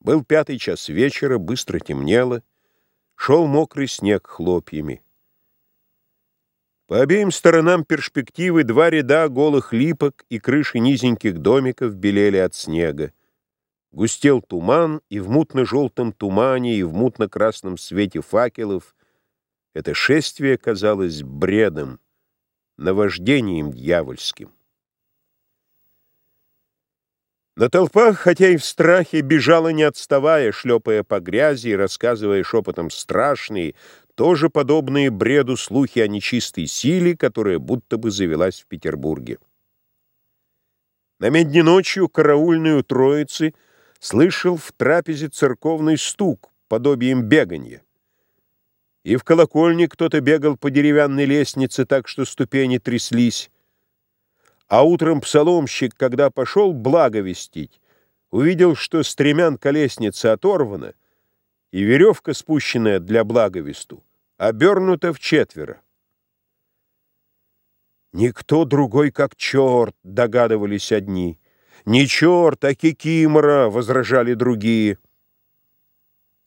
Был пятый час вечера, быстро темнело, шел мокрый снег хлопьями. По обеим сторонам перспективы два ряда голых липок и крыши низеньких домиков белели от снега. Густел туман, и в мутно-желтом тумане, и в мутно-красном свете факелов это шествие казалось бредом, наваждением дьявольским. Но толпа, хотя и в страхе, бежала не отставая, шлепая по грязи и рассказывая шепотом страшные, тоже подобные бреду слухи о нечистой силе, которая будто бы завелась в Петербурге. На медне ночью караульную троицы слышал в трапезе церковный стук, подобием беганья. И в колокольне кто-то бегал по деревянной лестнице так, что ступени тряслись, а утром псаломщик, когда пошел благовестить, увидел, что стремянка лестницы оторвана, и веревка, спущенная для благовесту, обернута в четверо. «Никто другой, как черт», — догадывались одни. «Не черт, а кикимора», — возражали другие.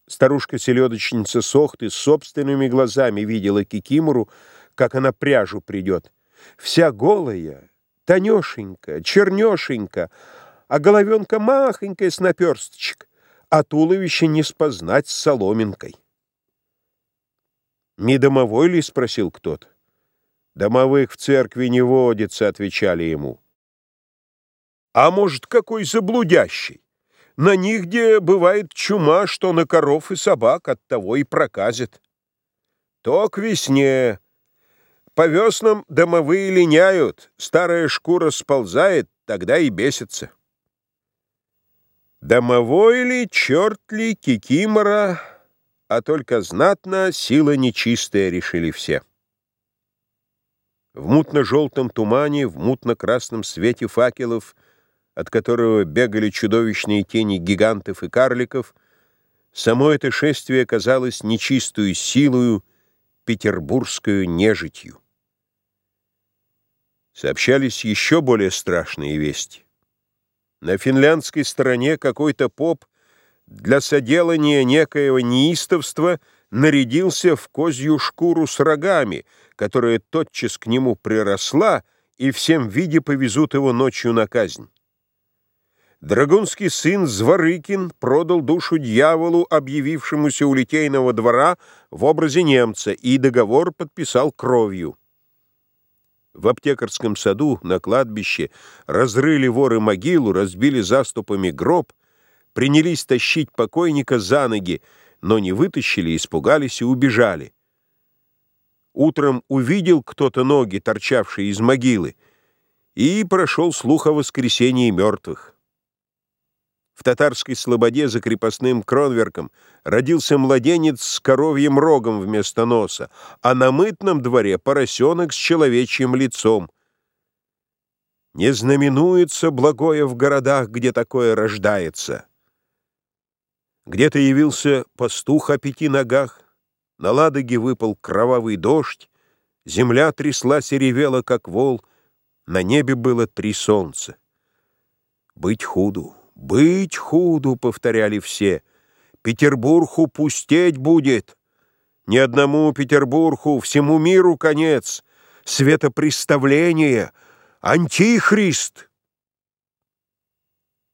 Старушка-селедочница Сохты собственными глазами видела кикимору, как она пряжу придет. Вся голая, тонешенько, чернешенько, а головенка махонькая с наперсточек, а туловище не спознать с соломинкой. «Не домовой ли?» — спросил кто-то. «Домовых в церкви не водится», — отвечали ему. «А может, какой заблудящий? На них, где бывает чума, что на коров и собак, от того и проказит. То к весне, по веснам домовые линяют, старая шкура сползает, тогда и бесится. Домовой ли, черт ли, кикимора, а только знатно сила нечистая, решили все. В мутно-желтом тумане, в мутно-красном свете факелов, от которого бегали чудовищные тени гигантов и карликов, само это шествие казалось нечистую силою, петербургскую нежитью сообщались еще более страшные вести. На финляндской стороне какой-то поп для соделания некоего неистовства нарядился в козью шкуру с рогами, которая тотчас к нему приросла, и всем виде повезут его ночью на казнь. Драгунский сын Зворыкин продал душу дьяволу, объявившемуся у Литейного двора в образе немца, и договор подписал кровью. В аптекарском саду на кладбище разрыли воры могилу, разбили заступами гроб, принялись тащить покойника за ноги, но не вытащили, испугались и убежали. Утром увидел кто-то ноги, торчавшие из могилы, и прошел слух о воскресении мертвых. В татарской слободе за крепостным кронверком родился младенец с коровьим рогом вместо носа, а на мытном дворе поросенок с человечьим лицом. Не знаменуется благое в городах, где такое рождается. Где-то явился пастух о пяти ногах, на Ладоге выпал кровавый дождь, земля тряслась и ревела, как вол, на небе было три солнца. Быть худу. «Быть худу», — повторяли все, — «Петербургу пустеть будет». Ни одному Петербургу, всему миру конец, светопреставление, антихрист.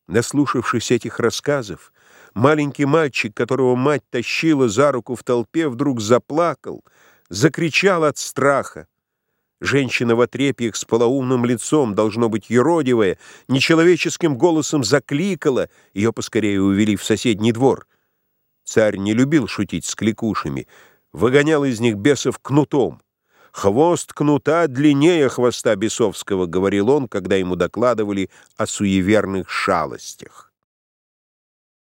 Наслушавшись этих рассказов, маленький мальчик, которого мать тащила за руку в толпе, вдруг заплакал, закричал от страха. Женщина в отрепьях с полоумным лицом, должно быть юродивая, нечеловеческим голосом закликала, ее поскорее увели в соседний двор. Царь не любил шутить с кликушами, выгонял из них бесов кнутом. «Хвост кнута длиннее хвоста бесовского», — говорил он, когда ему докладывали о суеверных шалостях.